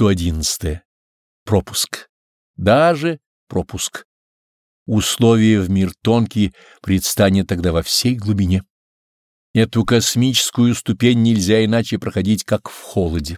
111. Пропуск. Даже пропуск. Условия в мир тонкий предстанет тогда во всей глубине. Эту космическую ступень нельзя иначе проходить, как в холоде.